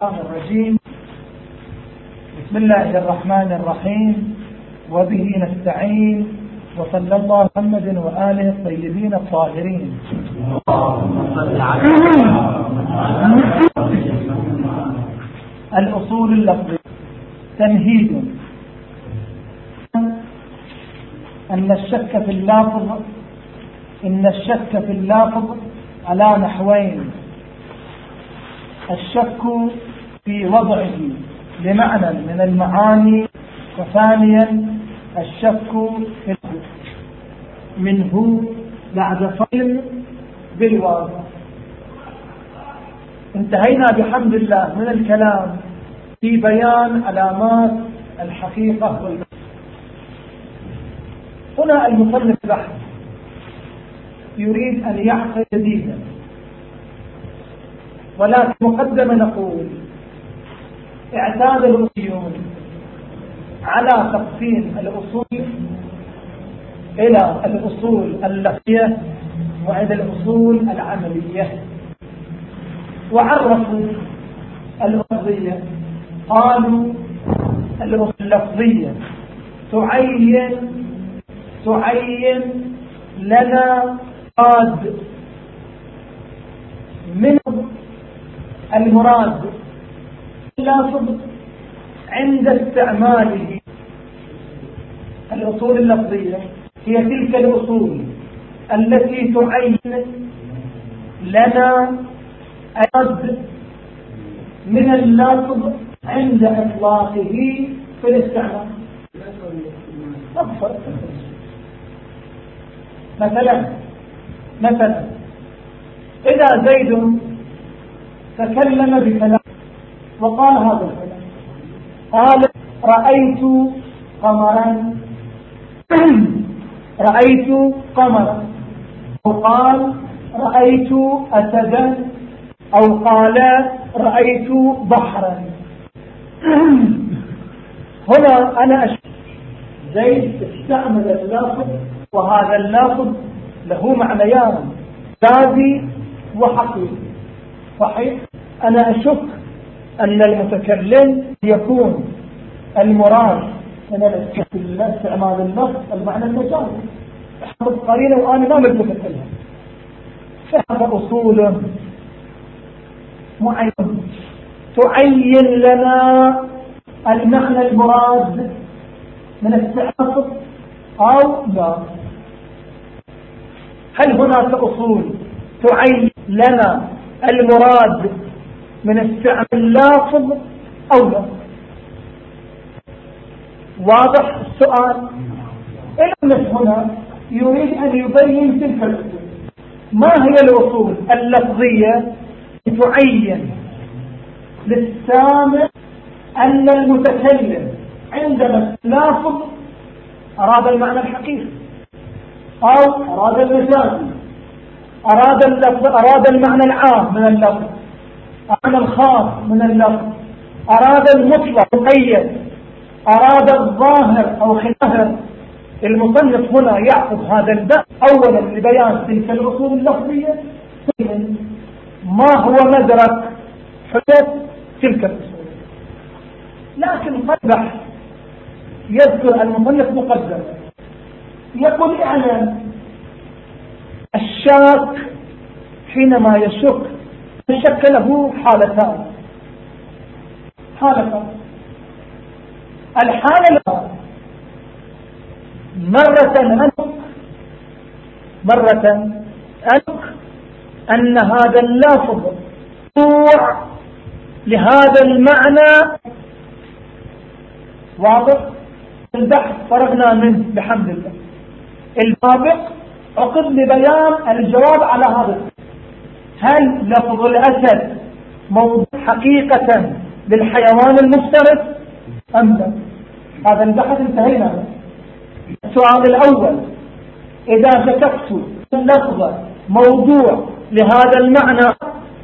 الشيطان الرجيم. بسم الله الرحمن الرحيم. وبه نستعين. وصلى الله محمد وآله الطيبين الطاهرين. الأصول اللفظية. تمهيد. أن الشك في اللافظ إن الشك في اللافظ على نحوين. الشك في وضعه بمعنى من المعاني وثانيا الشك في منه بعد فصل بالواضح. انتهينا بحمد الله من الكلام في بيان علامات الحقيقة والبحث هنا المصنف بحث. يريد أن يعقد جديدا ولكن مقدمة نقول اعتاد الأصوليون على تقسيم الأصول إلى الأصول اللفظية وإلى الأصول العملية. وعرفوا اللفظية قالوا اللفظية. تعين تعين لنا قاد. من المراد اللافظ عند استعماله. الأصول اللفظية هي تلك الأصول التي تعين لنا أرد من اللفظ عند إطلاقه في الاستعمال. مثلا مثلا إذا زيد تكلم بكلام وقال هذا. قال رأيت قمرا. رأيت قمرا. وقال رأيت أسدا. أو قال رأيت بحرا. هنا أنا أشوف زيد استعمل اللافظ وهذا اللافظ له معنيان. ذاتي وحقيقي. صحيح؟ أنا أشك أن المتكلم يكون المراد من استعمال النص المعنى المجازي احفظ قرينه وأنا ما ملتفت لها فهذا أصول معين تعين لنا المعنى المراد من التعاطف أو لا. هل هناك أصول تعين لنا المراد من استعمال اللافظ أو لا. واضح السؤال؟ المس هنا يريد أن يبين تلك الأصول. ما هي الأصول اللفظية تعين للسامع أن المتكلم عندما لافظ أراد المعنى الحقيقي أو أراد المجازي أراد أراد المعنى العام من اللفظ. المعنى الخاص من اللفظ. أراد المطلق مقيد. أراد الظاهر أو خلاف المصنف هنا يأخذ هذا الباب أولا لبيان تلك الأصول اللفظية ما هو مدرك حدث تلك الأصول. لكن قد بحث يذكر المصنف مقدمة يقول أعلم. الشاك حينما يشك الشك له حالتان. حالتان. الحالة مرة أنك مرة أنك أن هذا اللفظ هو لهذا المعنى. واضح؟ البحث فرغنا منه بحمد الله. البابق عقد لبيان الجواب على هذا هل لفظ الأسد موضوع حقيقة للحيوان المفترس؟ أم لا؟ هذا البحث انتهينا. السؤال الأول إذا شككت اللفظ موضوع لهذا المعنى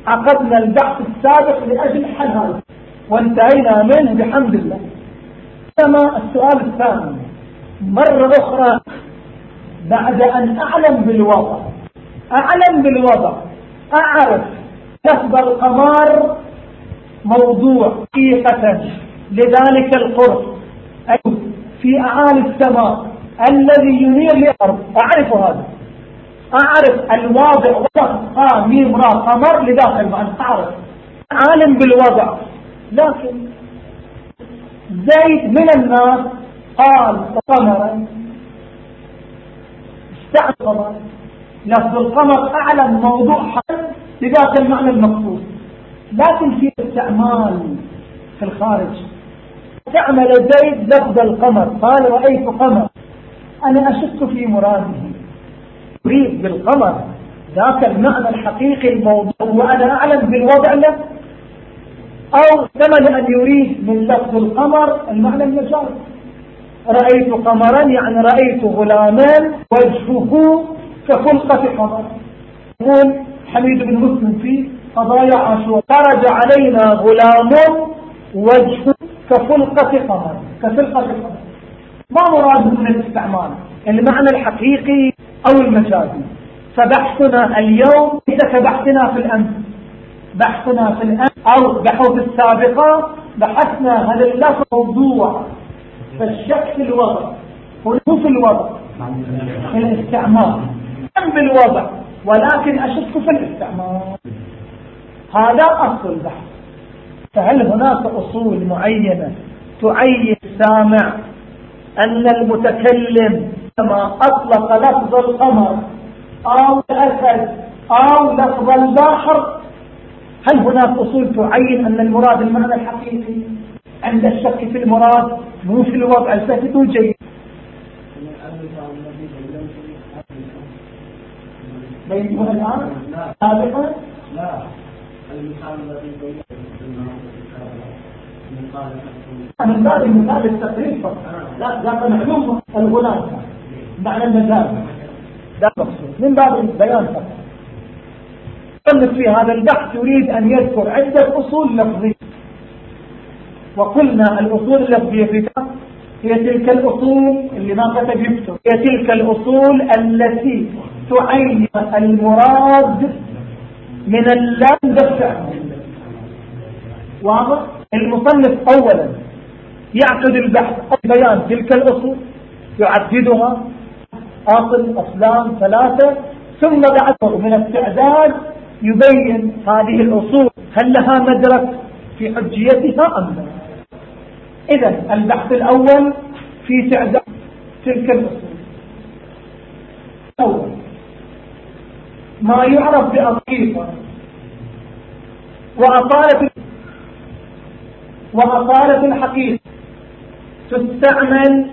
عقدنا البحث السابق لأجل حل هذا. وانتهينا منه بحمد الله. كما السؤال الثاني مرة أخرى بعد أن أعلم بالوضع أعلم بالوضع أعرف لفظ القمار موضوع حقيقة لذلك القرص في أعالي السماء الذي ينير للأرض أعرف هذا. أعرف الواضع وضع قام ميم را قمر لداخل معنى أعرف. عالم بالوضع لكن زيد من الناس قال قمرا استعمل لفظ القمر أعلم موضوع حل لذاك المعنى المقصود. لكن في استعمال في الخارج استعمل زيد لفظ القمر. قال رأيت قمر؟ أنا أشك في مراده. يريد بالقمر ذاك المعنى الحقيقي الموضوع وأنا أعلم بالوضع له. أو احتمل أن يريد من لفظ القمر المعنى المجال رأيت قمرا يعني رأيت غلاما وجهه كخلقة قمر يقول حميد بن مسلم في قضايا عاشور خرج علينا غلام وجهه كخلقة قمر كخلقة قمر ما مراد من الاستعمال؟ المعنى الحقيقي أو المجازي. فبحثنا اليوم ليس كبحثنا في الأمس. بحثنا في الأمس أو بحوث السابقة بحثنا هل اللفظ موضوع فالشك في الوضع هو في الوضع الاستعمال. بالوضع ولكن أشك في الاستعمال هذا أصل البحث. فهل هناك أصول معينة تعين السامع أن المتكلم كما أطلق لفظ القمر أو الأسد أو لفظ البحر هل هناك أصول تعين أن المراد المعنى الحقيقي عند الشك في المراد؟ مو في الوضع الفاسد الجيد بينهما الآن؟ سابقا؟ لا. المثال الذي من باب المثال التقريب فقط. لا ذاك معلوم الغلام. معنى المجال ده مقصود. من باب البيان فقط. في هذا البحث يريد أن يذكر عدة أصول لفظية. وقلنا الأصول اللفظية في هي تلك الأصول اللي ما كتب يكتب. هي تلك الأصول التي تعين المراد من اللام بالفعل واضح؟ المصنف أولا يعقد البحث بيان تلك الأصول يعددها أصل أصلان ثلاثة ثم بعد من التعداد يبين هذه الأصول هل لها مدرك في حجيتها أم لا. إذا البحث الأول في تعداد تلك الأصول. أول ما يعرف بأطيفة وأطالة وأطالة الحقيقة تستعمل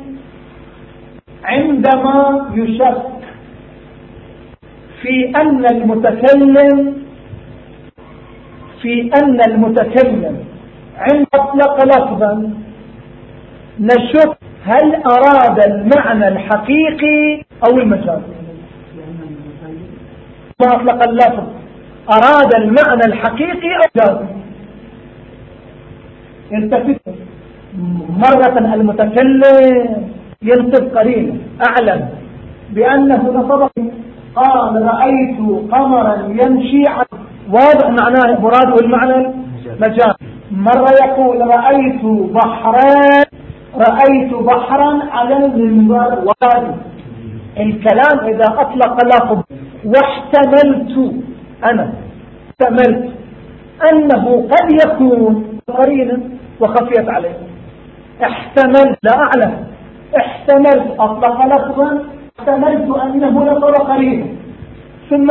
عندما يشك في أن المتكلم في أن المتكلم عند أطلق لفظا نشك هل أراد المعنى الحقيقي أو المجازي ما أطلق اللفظ. أراد المعنى الحقيقي أو المجازي التفت مرة المتكلم ينصب قرينه أعلم بأنه نصب قال رأيت قمرا يمشي واضح معناه. مراده المعنى مجال مرة يقول رأيت بحرا رأيت بحرا على المنبر. وادي الكلام إذا أطلق لفظ. واحتملت أنا احتملت أنه قد يكون قرينا وخفيت عليه. احتملت لا أعلم. احتملت أطلق لفظا احتملت أنه نصر قرينا ثم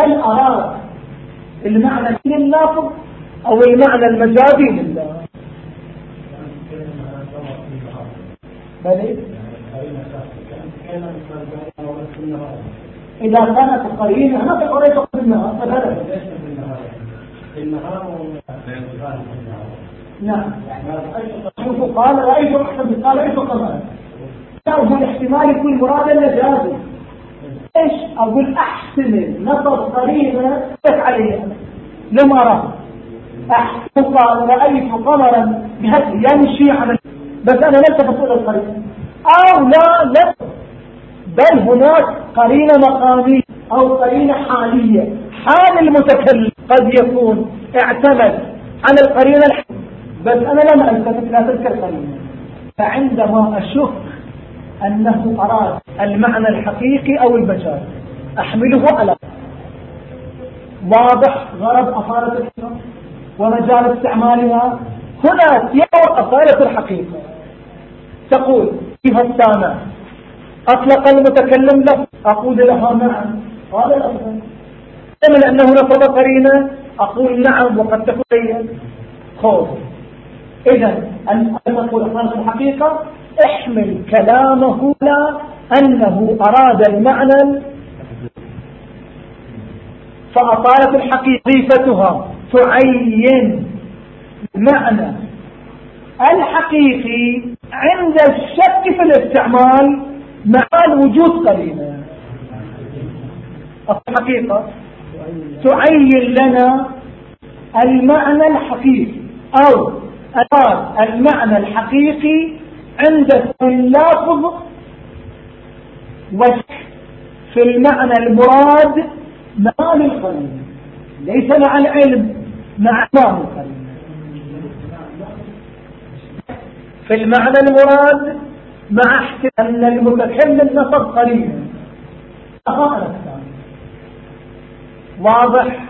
هل أراد المعنى لللفظ أو المعنى المجازي لله؟ بل إذا كانت القرينة ما تقول ليس في النهار فبدأ النهار نعم. شوفوا قال رأيت أحسن قال رأيت قمرا هو الاحتمال يكون مرادا لجازم إيش؟ أقول أحتمل نصر قرينة بس عليها. لم اراه أحتمل قال رأيت قمرا يمشي على بس أنا لست بقول القرينة. أو لا لا. بل هناك قرينة مقامية أو قرينة حالية. حال المتكلم قد يكون اعتمد عن القرينة الحقيقية بس أنا لم ألتفت لا تلك القرينة فعندما أشك أنه أراد المعنى الحقيقي أو المجال أحمله على واضح غرض أصالة الحقيقة ومجال استعمالها. هنا يرى أصالة الحقيقة تقول فيها السامع أطلق المتكلم له. أقول لها نعم. هذا الأفضل من أنه نصب قرينة. أقول نعم وقد تكون خوف إذا نقول أصالة الحقيقة احمل كلامه لا أنه أراد المعنى. فأطالة الحقيقيفتها. تعين معنى الحقيقي عند الشك في الاستعمال. مع الوجود قرينة. الحقيقة تعين لنا المعنى الحقيقي أو أراد المعنى الحقيقي عند اللفظ وشك في المعنى المراد مع القرينة. ليس مع العلم مع معنى القرينة. في المعنى المراد مع احتمال أن المتكلم نصب قريبا واضح؟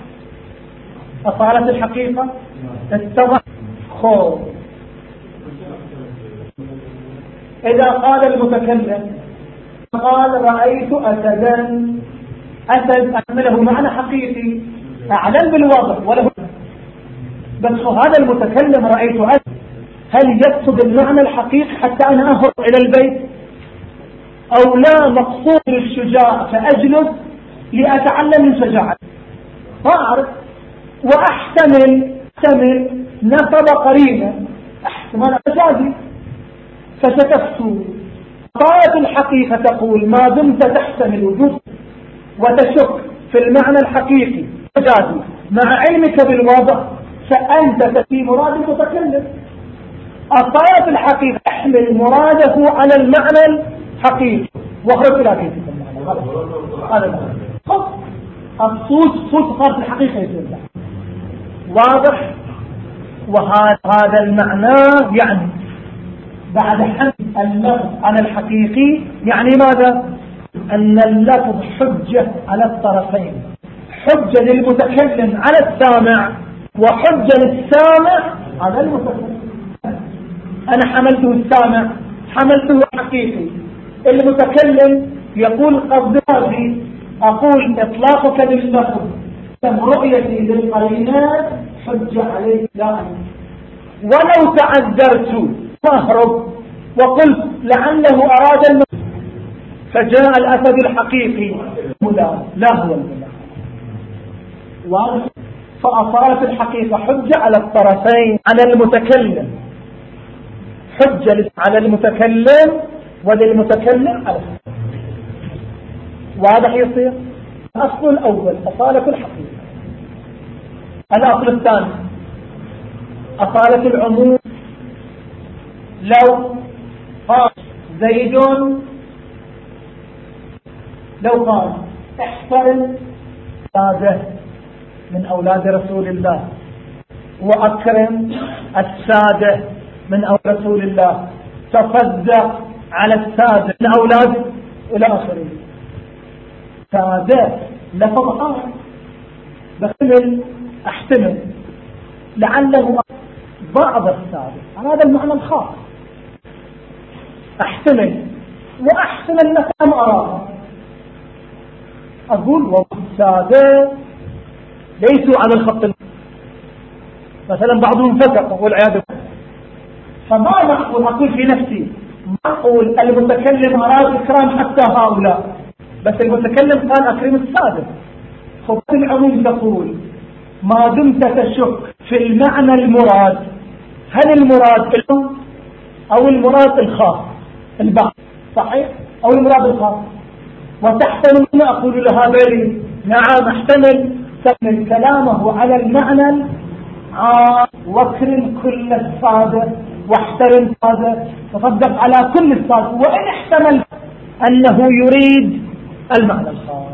أصالة الحقيقة؟ اتضح خوف. إذا قال المتكلم قال رأيت أسدا. أسد أعمله معنى حقيقي. أعلم بالواضح وله. بس هذا المتكلم رأيت أسد هل يقصد المعنى الحقيقي حتى أنا أهرب إلى البيت؟ أو لا مقصود للشجاع فأجلس لأتعلم من شجاعة ما وأحتمل أحتمل نصب قريبا. أحتمال أجازي. فستفتو طاية الحقيقة تقول ما دمت تحتمل وجود وتشك في المعنى الحقيقي. أجازي. مع علمك بالواضح فأنت في مراد المتكلم الطائف الحقيقة. أحمل مراده على المعنى الحقيقي. وأخرج إلى كيف هذا الصوت صوت الحقيقة يصير واضح؟ وهذا المعنى يعني بعد حمل اللفظ على الحقيقي يعني ماذا؟ أن اللفظ حجة على الطرفين. حجة للمتكلم على السامع وحجة للسامع على المتكلم. أنا حملته السامع حملته حقيقي المتكلم يقول قصدي أقول إطلاقك لللفظ رؤيتي للقرينات حجة عليك لا ولو تعذرت فاهرب وقلت لعله أراد المفروض فجاء الأسد الحقيقي لا لا هو الملا فأصارت الحقيقة حجة على الطرفين على المتكلم. حجة على المتكلم وللمتكلم على واضح يصير الأصل الأول أصالة الحقيقة. الأصل الثاني أصالة العموم. لو قال زيد لو قال احترم أولاده من أولاد رسول الله وأكرم السادة من أولاد رسول الله تصدق على السادة من أولاده إلى آخره سادة لفظ آخر. بحتمل أحتمل. لعله بعض السادة هذا المعنى الخاص. أحتمل. وأحتمل لك ما أراه. أقول والسادة ليسوا على الخط. مثلا بعضهم فتق والعياذ بالله. فما معقول أقول في نفسي معقول المتكلم أراد إكرام حتى هؤلاء. بس المتكلم قال أكرم السادة خب العموم تقول ما دمت تشك في المعنى المراد. هل المراد الأم أو المراد الخاص؟ البعض صحيح؟ أو المراد الخاص؟ وتحتمل ما أقول لها بلي نعم أحتمل. كلامه على المعنى عام واكرم كل السادة واحترم هذا تصدق على كل الصالح وإن احتمل أنه يريد المعنى الخاص.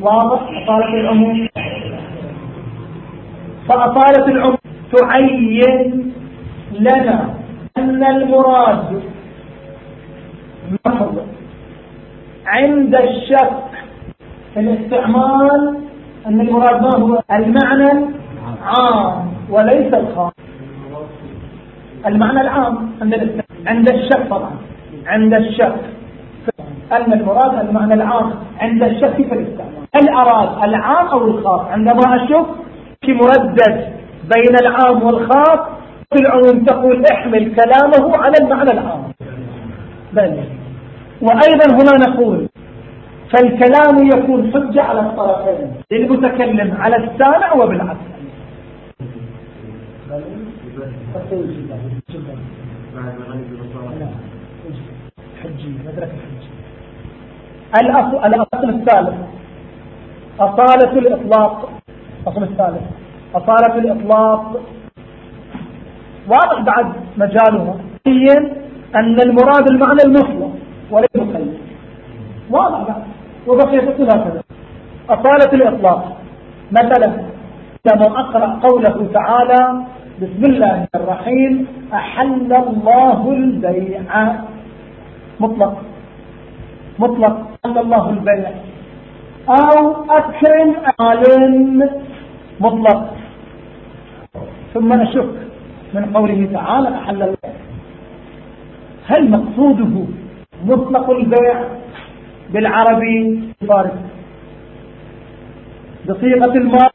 واضح في العموم فأطالة العمر تعين لنا أن المراد عند الشك في الاستعمال أن المراد ما هو؟ المعنى عام وليس الخاص. المعنى العام عند عند الشك طبعا. عند الشك. أن المراد المعنى العام عند الشك في الاستعمال هل أراد العام أو الخاص؟ عندما أشك في مردد بين العام والخاص في العموم تقول احمل كلامه على المعنى العام. بل. وأيضا هنا نقول فالكلام يكون حجة على الطرفين. للمتكلم على السامع وبالعكس. الحجي الأصل الثالث. أصالة الإطلاق. الأصل الثالث. أصالة الإطلاق. واضح بعد مجالها أن المراد المعنى المطلق. وليس مقيد واضح بعد. وبقي تقول هكذا أصالة الإطلاق. مثلا لما أقرأ قوله تعالى بسم الله الرحيم أحل الله البيع. مطلق. مطلق. أحل الله البيع. أو أكرم عالم مطلق. ثم أشك من قوله تعالى أحل البيع. هل مقصوده مطلق البيع؟ بالعربي فارس بصيغة الماء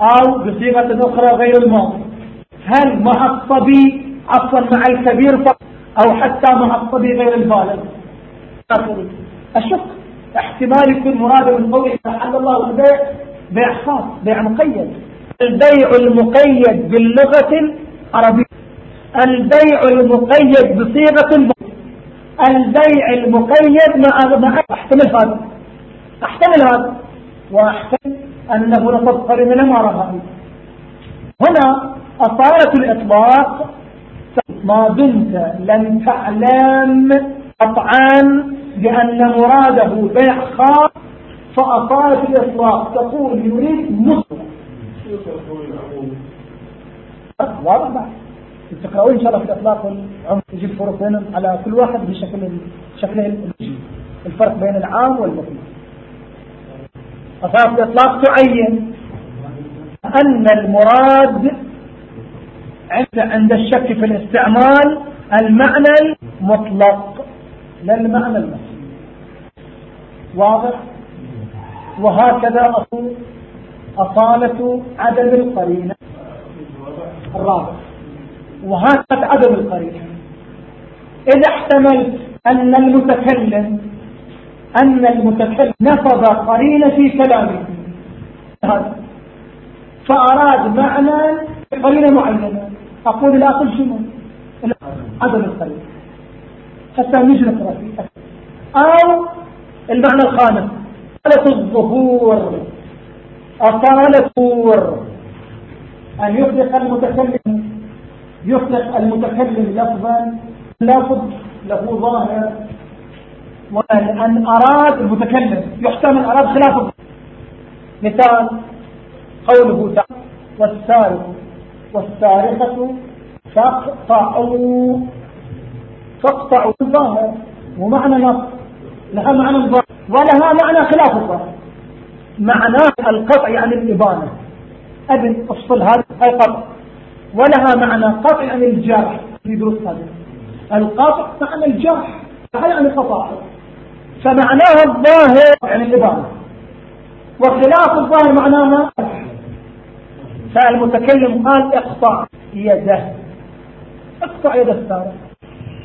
أو بصيغة أخرى غير الماء. هل مع الصبي عفوا مع الكبير فقط أو حتى مع الصبي غير البالغ؟ أشك. احتمال يكون مراد من قوله حل الله البيع بيع خاص بيع مقيد. البيع المقيد باللغة العربية. البيع المقيد بصيغة البيع المقيد مع مع احتمل هذا احتمل هذا واحتمل أنه قرن لما رأى هنا أصالة الإطلاق. ما دمت لم تعلم قطعا بأن مراده بيع خاص فأصالة الإطلاق تقول يريد مطلق واضح. بعد تقرأون إن شاء الله في الإطلاق والعمر يجيب فرق بينهم على كل واحد بشكل شكله الفرق بين العام والمطلق أصالة الإطلاق تعين أن المراد عند الشك في الاستعمال المعنى المطلق لا المعنى المطلق واضح؟ وهكذا أقول أصالة عدم القرينة. الرابع. وهكذا عدم القرينة. إذا احتملت أن المتكلم أن المتكلم نفض قرينة في كلامه. فأراد معنى قرينة معينة. أقول الأصل شنو عدم القرينة. حتى نقرأ فيه أو المعنى الخامس. أصالة الظهور. أصالة الظهور. أن يطلق المتكلم يطلق المتكلم لفظا لفظ له ظاهر. وأن أراد المتكلم يحتمل أراد خلاف مثال قوله تعالى والسارق والسارقة فاقطعوا فاقطعوا الظاهر ومعنى نص لها معنى الظاهر ولها معنى خلاف الظاهر معناه القطع يعني الإبانة. أبن أفصل هذا القطع. ولها معنى قطع يعني الجرح في دروس هذا القطع معنى الجرح يعني قطع فمعناها الظاهر يعني الإبانة وخلاف الظاهر معناها فالمتكلم قال اقطع يده. اقطع يد السارق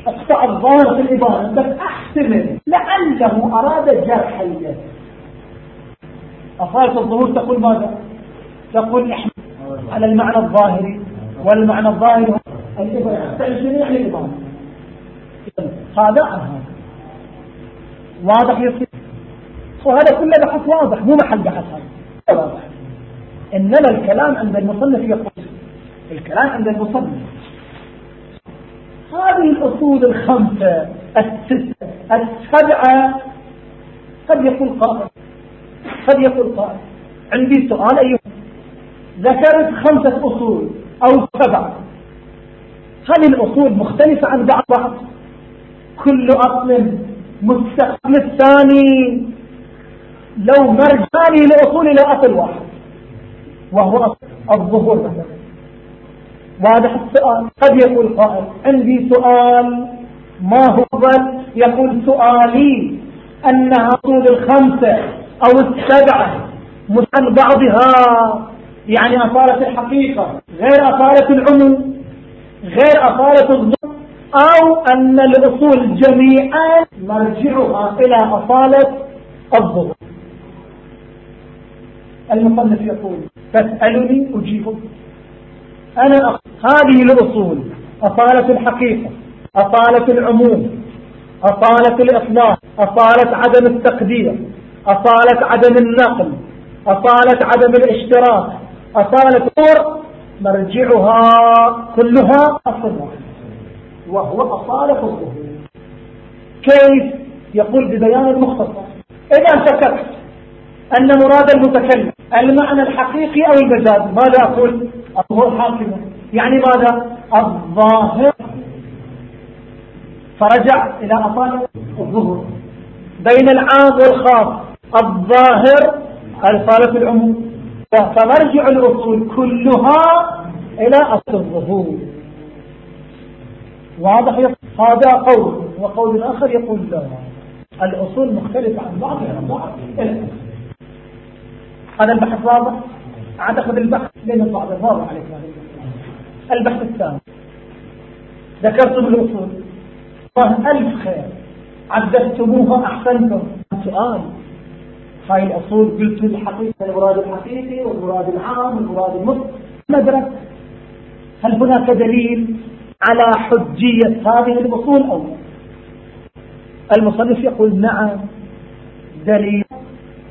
اقطع الظاهر في الإبانة بس احتمل لعله أراد جرح اليد. أصالة الظهور تقول ماذا؟ تقول على المعنى الظاهري. والمعنى الظاهري الإبانة جميع الإبانة هذا عن هذا واضح يصير وهذا كله بحث واضح مو محل بحث هذا. واضح. إنما الكلام عند المصنف يقول الكلام عند المصنف. هذه الأصول الخمسة الستة السبعة قد يقول قائل. قد يقول قائل. عندي سؤال أيها ذكرت خمسة أصول. أو سبعة هذه الأصول مختلفة عن بعض كل أصل مستقبل الثاني لو مرجاني لأصول إلى أصل واحد وهو الظهور مثلا. واضح السؤال؟ قد يقول قائل عندي سؤال ما هو بل يقول سؤالي أنها أصول الخمسة أو السبعة عن بعضها يعني أصالة الحقيقة غير أصالة العموم غير أصالة الظهور أو أن الأصول جميعا مرجعها إلى أصالة الظهور المصنف يقول فاسألني أجيبك أنا. هذه الأصول أصالة الحقيقة أصالة العموم أصالة الإطلاق أصالة عدم التقدير أصالة عدم النقل أصالة عدم الاشتراك أصالة مرجعها كلها أصل. وهو أصالة الظهور كيف؟ يقول ببيان المختصر. إذا شككت أن مراد المتكلم المعنى الحقيقي أو المجاز ماذا أقول؟ الظهور حاكمة يعني ماذا؟ الظاهر. فرجع إلى أصالة الظهور بين العام والخاص الظاهر الصالة العموم. فمرجع الأصول كلها إلى أصل الظهور. واضح هذا قول وقول آخر يقول لا. الأصول مختلفة عن بعضها بعض هذا البحث واضح؟ أعتقد البحث لين البعض واضح عليك البحث الثاني. ذكرتم الأصول. الله ألف خير. عددتموها أحسنتم. سؤال. هاي الأصول قلت الحقيقة المراد الحقيقي والمراد العام والمراد المطلق مدرك هل هناك دليل على حجية هذه الأصول أو المصنف يقول نعم دليل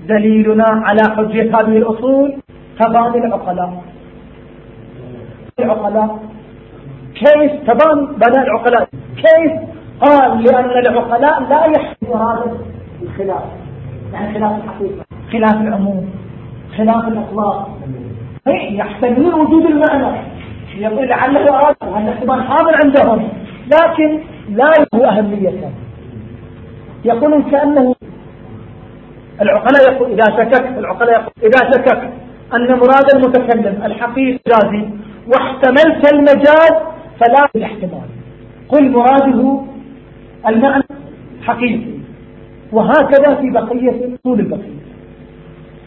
دليلنا على حجية هذه الأصول تبان العقلاء. العقلاء كيف تبان بناء العقلاء؟ كيف قال لأن العقلاء لا يحسن هذا الخلاف؟ يعني خلاف الحقيقة خلاف العموم خلاف الأخلاق. يحتملون وجود المعنى. يقول لعله أراد وهذا احتمال حاضر عندهم لكن لا له أهمية. يقولون كأنه العقلاء يقول إذا شكك العقلاء يقول إذا شكك أن مراد المتكلم الحقيقي جازي واحتملت المجاز فلا الاحتمال قل مراده المعنى حقيقي. وهكذا في بقية طول البقية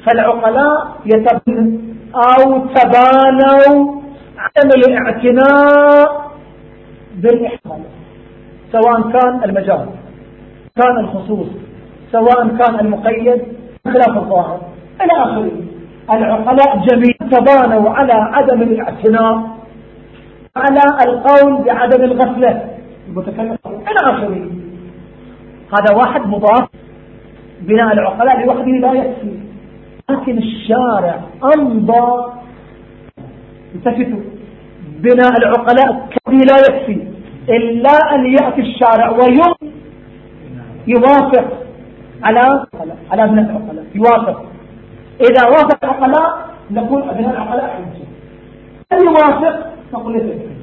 فالعقلاء يتبنوا أو تبانوا عدم الاعتناء بالاحتمال سواء كان المجال كان الخصوص سواء كان المقيد خلاف الظاهر. إلى آخره. العقلاء جميعا تبانوا على عدم الاعتناء على القول بعدم الغفلة. المتكلم. إلى آخره. هذا واحد مضاف بناء العقلاء لوحده لا يكفي. لكن الشارع أمضى. التفتوا بناء العقلاء كذي لا يكفي. إلا أن يأتي الشارع ويوم يوافق على على بناء العقلاء. يوافق. إذا وافق العقلاء نقول بناء العقلاء حجة. هل يوافق نقول ليس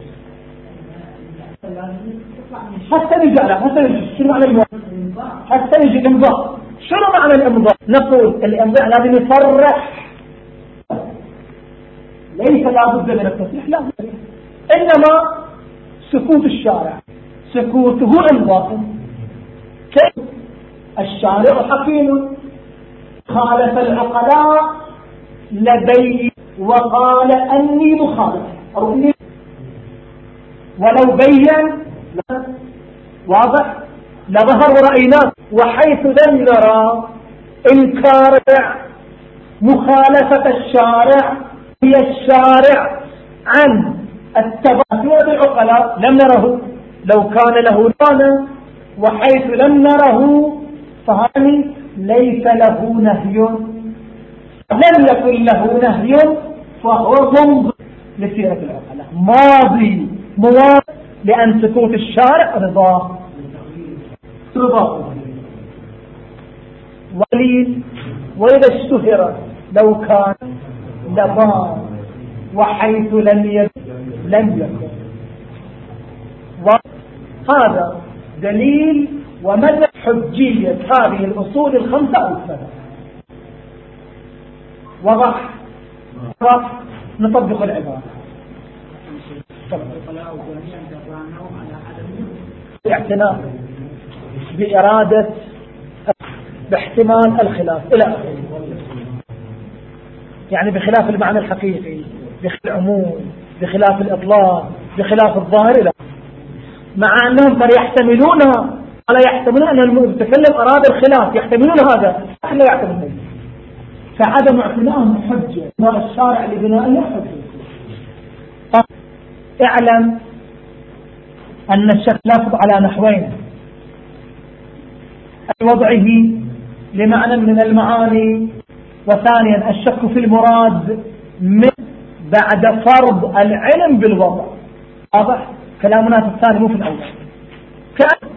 حتى نجي على حتى نجي شنو معنى الموافق حتى نجي الإمضاء. شنو معنى الإمضاء؟ نقول الإمضاء لازم يصرح ليس لابد من التصريح لا إنما سكوت الشارع. سكوته انضاف كيف؟ الشارع حكيم. خالف العقلاء لدي وقال أني مخالف. أو إني ولو بين واضح. لظهر رأيناه وحيث لم نرى إنكار مخالفة الشارع. هي الشارع عن التباطؤ بالعقلاء لم نره. لو كان له معنى وحيث لم نره فهذه ليس له نهي؟ لم يكن له نهي فهو منظر لسيرة العقلاء. ماضي. موافق لأن سكوت الشارع رضاه رضاه وليل وإذا اشتهر لو كان لبان وحيث لم يكن لم يكن. وهذا دليل ومدى حجية هذه الأصول الخمسة أو وضح وضح. نطبق العبارة. الاعتناء بإرادة باحتمال الخلاف إلى آخره. يعني بخلاف المعنى الحقيقي بخلاف العموم بخلاف الإطلاق بخلاف الظاهر إلى مع أنهم قد يحتملونها ولا يحتملون أن المتكلم أراد الخلاف يحتملون هذا لا يعتمدون. فعدم اعتنائهم حجة والشارع لبنائه حجة. اعلم أن الشك لفظ على نحوين. وضعه لمعنى من المعاني وثانيا الشك في المراد من بعد فرض العلم بالوضع. واضح؟ كلامنا في الثاني مو في الأول. كأن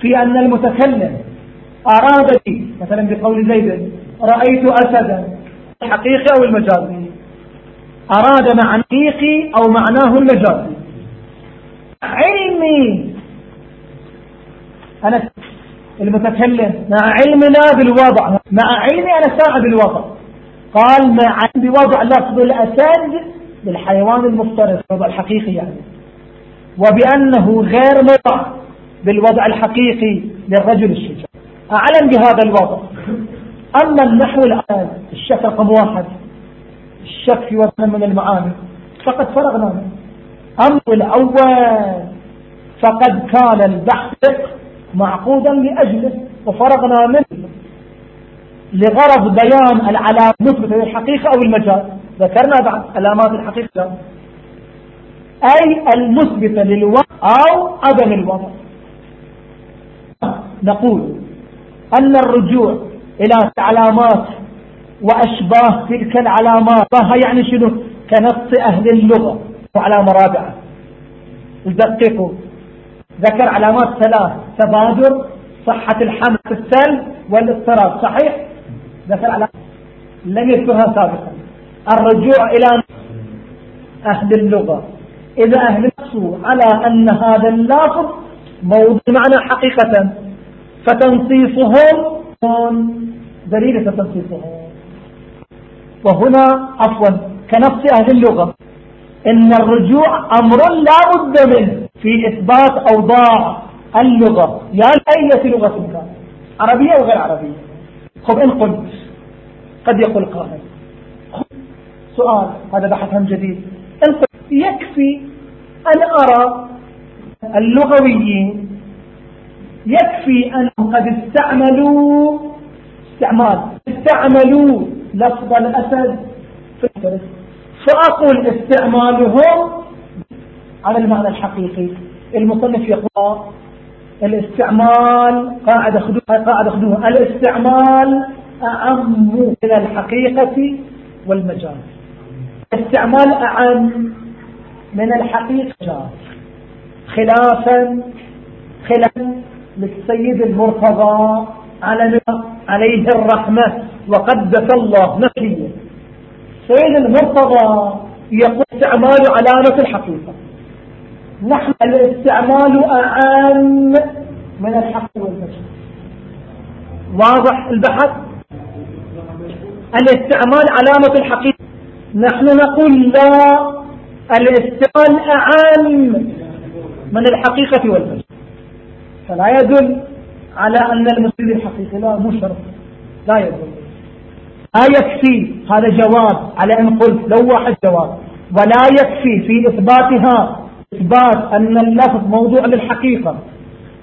في أن المتكلم أراد مثلا بقول زيد رأيت أسدا الحقيقي أو المجازي أراد حقيقي أو معناه المجازي علمي. أنا المتكلم. مع علمنا بالوضع. مع علمي أنا ساعد بالوضع. قال مع بوضع لفظ الأسد للحيوان المفترس الوضع الحقيقي يعني. وبأنه غير مضع بالوضع الحقيقي للرجل الشجاع. أعلم بهذا الوضع. أما النحو الآن الشك رقم واحد الشك في وزن من المعاني فقد فرغنا منه. أمر الأول فقد كان البحث معقودا لأجله وفرغنا منه لغرض بيان العلامات المثبتة للحقيقة أو المجال. ذكرنا بعد علامات الحقيقة. أي المثبتة للوضع أو عدم الوضع. نقول أن الرجوع إلى علامات وأشباه تلك العلامات. يعني شنو؟ كنص أهل اللغة وعلامة رابعة يدققوا ذكر علامات ثلاث تبادر صحة الحمل في السل والاضطراب. صحيح؟ ذكر علامات لم يذكرها سابقا. الرجوع إلى أهل اللغة. إذا أهل نفسه على أن هذا اللفظ موضوع معنى حقيقة فتنصيصهم دليل تنصيصهم. وهنا عفوا كنص أهل اللغة. إن الرجوع أمر لا بد منه في إثبات أوضاع اللغة. يا أي لغة كان عربية أو غير عربية؟ خب إن قلت. قد يقول قائل. سؤال. هذا بحث هم جديد. إن قلت. يكفي أن أرى اللغويين يكفي أنهم قد استعملوا استعمال. استعملوا لفظ الأسد فأقول استعمالهم على المعنى الحقيقي. المصنف يقول الاستعمال قاعدة خدوها قاعدة خدوها. الاستعمال أعم من الحقيقة والمجال الاستعمال أعم من الحقيقة خلافا خلافا للسيد المرتضى على عليه الرحمة. وقدس الله نفسه. سيد المرتضى يقول استعمال علامة الحقيقة. نحن الاستعمال أعم من الحق والبشر. واضح البحث؟ الاستعمال علامة الحقيقة. نحن نقول لا الاستعمال أعم من الحقيقة والبشر. فلا يدل على أن المسلم الحقيقي لا مو شرط. لا يدل. لا يكفي؟ هذا جواب على أن قلت لو واحد جواب. ولا يكفي في إثباتها إثبات أن اللفظ موضوع للحقيقة.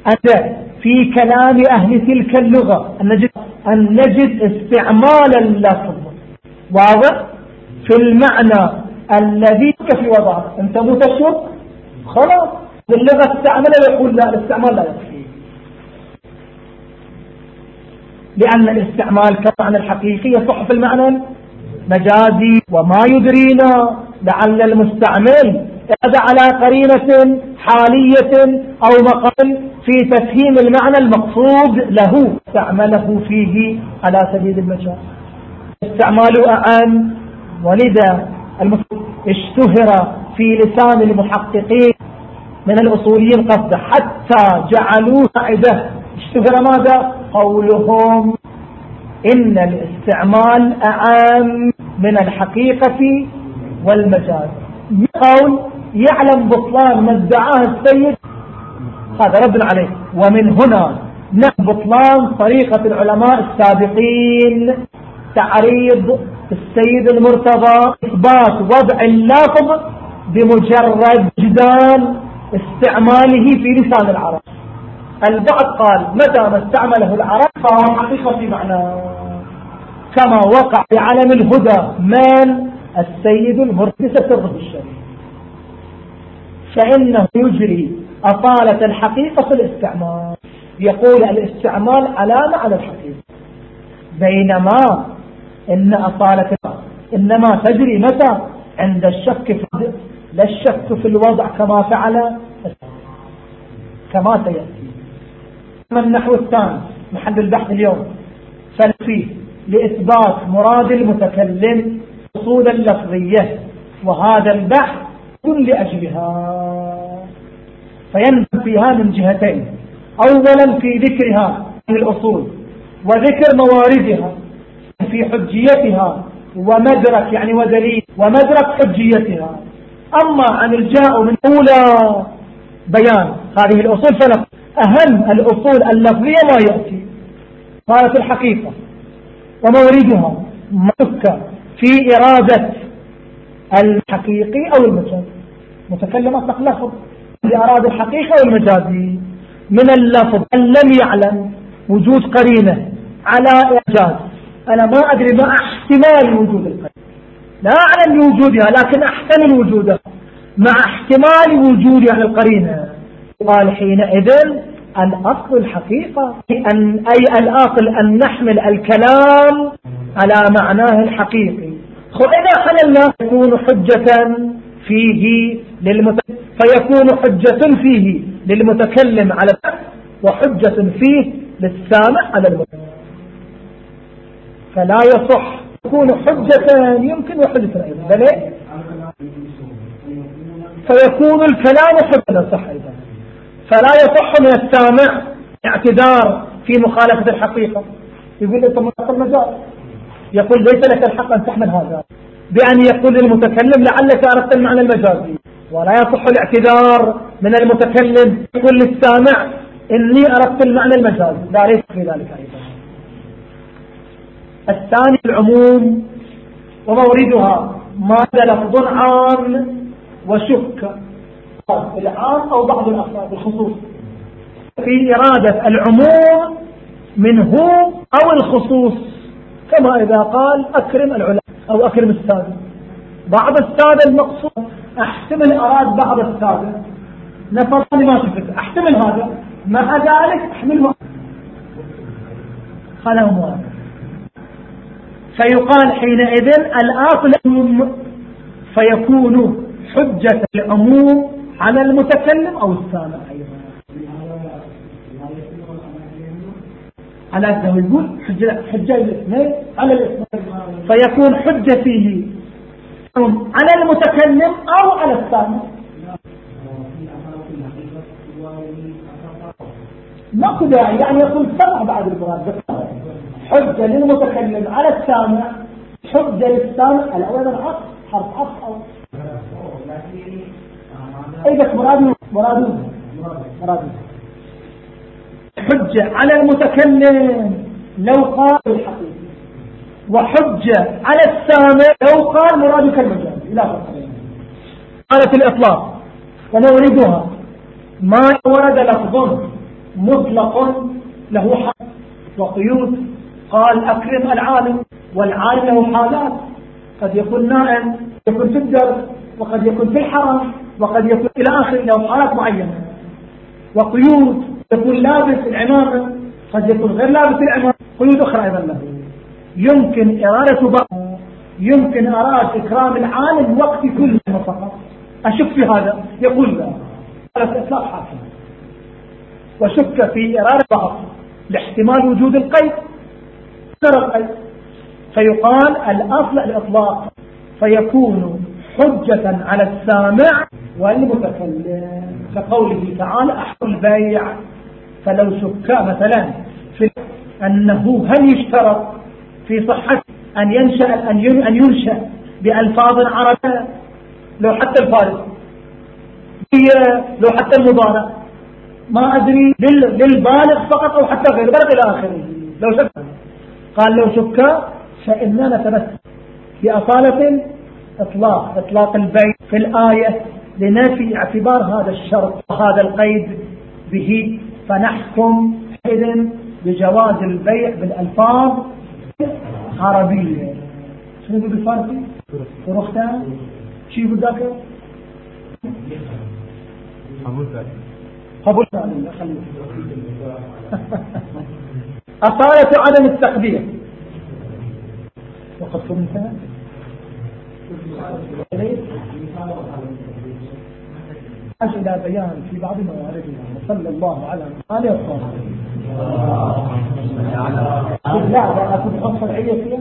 أن في كلام أهل تلك اللغة أن نجد, أن نجد استعمال اللفظ. واضح؟ في المعنى الذي في وضعه. أنت متشك خلاص. باللغة استعمل يقول لا الاستعمال لا يكفي. لأن الاستعمال كمعنى الحقيقي يصح في المعنى مجازي وما يدرينا لعل المستعمل هذا على قرينة حالية أو مقام في تفهيم المعنى المقصود له استعمله فيه على سبيل المجال استعمال أعم ولذا اشتهر في لسان المحققين من الأصوليين قصده حتى جعلوه قاعدة اشتهر ماذا؟ قولهم إن الاستعمال أعام من الحقيقة والمجاز. قول يعلم بطلان ما ادعاه السيد هذا رد عليه. ومن هنا نعم بطلان طريقة العلماء السابقين تعريض السيد المرتضى إثبات وضع اللفظ بمجرد جدال استعماله في لسان العرب. البعض قال متى ما استعمله العرب؟ فهو حقيقة في معناه كما وقع في علم الهدى من السيد المرتضى سره الشريف. فإنه يجري أطالة الحقيقة في الاستعمال. يقول الاستعمال علامة على الحقيقة. بينما إن أطالة إنما تجري متى؟ عند الشك في لا الشك في الوضع كما فعل كما سيأتي. النحو الثاني محل البحث اليوم. فيه لإثبات مراد المتكلم أصول اللفظية وهذا البحث كن لأجلها. فينبغي فيها من جهتين أولا في ذكرها في الأصول وذكر مواردها في حجيتها ومدرك يعني ودليل ومدرك حجيتها. أما عن الجاء من أولى بيان هذه الأصول فلا أهم الأصول اللفظية ما يأتي. قالت الحقيقة. وموردها مكة في إرادة الحقيقي أو المجاز متكلم أطلق لفظ لأراد الحقيقة والمجازي من اللفظ أن لم يعلم وجود قرينة على إعجاز. أنا ما أدري ما احتمال وجود القرينة. لا أعلم بوجودها لكن أحتمل وجودها. مع احتمال وجودها القرينة. قال حينئذ الأصل الحقيقة أن أي الأصل أن نحمل الكلام على معناه الحقيقي. فإذا حملنا يكون حجة فيه للمتكلم فيكون حجة فيه للمتكلم على وحجة فيه للسامع على المتكلم فلا يصح يكون حجة يمكن وحجة أيضا. بل فيكون الكلام حجة صح أيضا. فلا يصح من السامع اعتذار في مخالفة الحقيقة. يقول له طب المجال يقول ليس لك الحق أن تحمل هذا. بأن يقول للمتكلم لعلك أردت المعنى المجازي. ولا يصح الاعتذار من المتكلم. يقول للسامع إني أردت المعنى المجازي. لا ليس في ذلك أيضا. الثاني العموم وموردها ماذا لفظ عام وشك؟ العام أو بعض الأفراد الخصوص في إرادة العموم منه أو الخصوص. كما إذا قال أكرم العلماء أو أكرم السادة. بعض السادة المقصود أحتمل أراد بعض السادة. نفرني ما شفت أحتمل هذا. مع ذلك أحمله هذا هو فيقال حينئذ الأصل فيكون حجة العموم على المتكلم أو السامع أيضا. على أنه يقول حجة, الاثنين على الإثنين. فيكون حجة فيه على المتكلم أو على السامع. ما داعي. يعني يكون سمع بعد المراد حجة للمتكلم على السامع حجة للسامع. الأول العصر حرف عصر. بس مراد مراد مراد حجة على المتكلم لو قال الحقيقة. وحجة على السامع لو قال مرادك لا فرق قالت الإطلاق. ونوردها ما ورد لفظ مطلق له حق. وقيود. قال أكرم العالم. والعالم له حالات. قد يكون نائم يكون في الدرس وقد يكون في الحرم وقد يكون إلى آخر حالات معينة. وقيود يكون لابس العمامة قد يكون غير لابس العمامة قيود أخرى أيضا له. يمكن إرادة بعض يمكن أراد إكرام العالم وقت كل فقط. أشك في هذا؟ يقول لا. هذا إطلاق حاكم وشك في إرادة بعض لاحتمال وجود القيد. ترى القيد. فيقال الأصل الإطلاق. فيكون حجة على السامع والمتكلم. كقوله تعالى أحق البيع. فلو شكا مثلا في أنه هل يشترط في صحة أن ينشأ أن ينشأ بألفاظ عربية؟ لو حتى الفارس. لو حتى المضارع. ما أدري للبالغ فقط أو حتى غير بلغ إلى آخره. لو شك قال لو شك فإننا نتمسك بأصالة إطلاق إطلاق البيت في الآية لنفي اعتبار هذا الشرط وهذا القيد به. فنحكم إذن بجواز البيع بالألفاظ عربية. شنو يقول بالفارسي؟ ورختها شو يقول ذاك؟ قبول أصالة عدم التقدير وقد فهمت إلى بيان في بعض مواردها وصلى الله على آله وصحبه لا لا أكون حصة شرعية فيها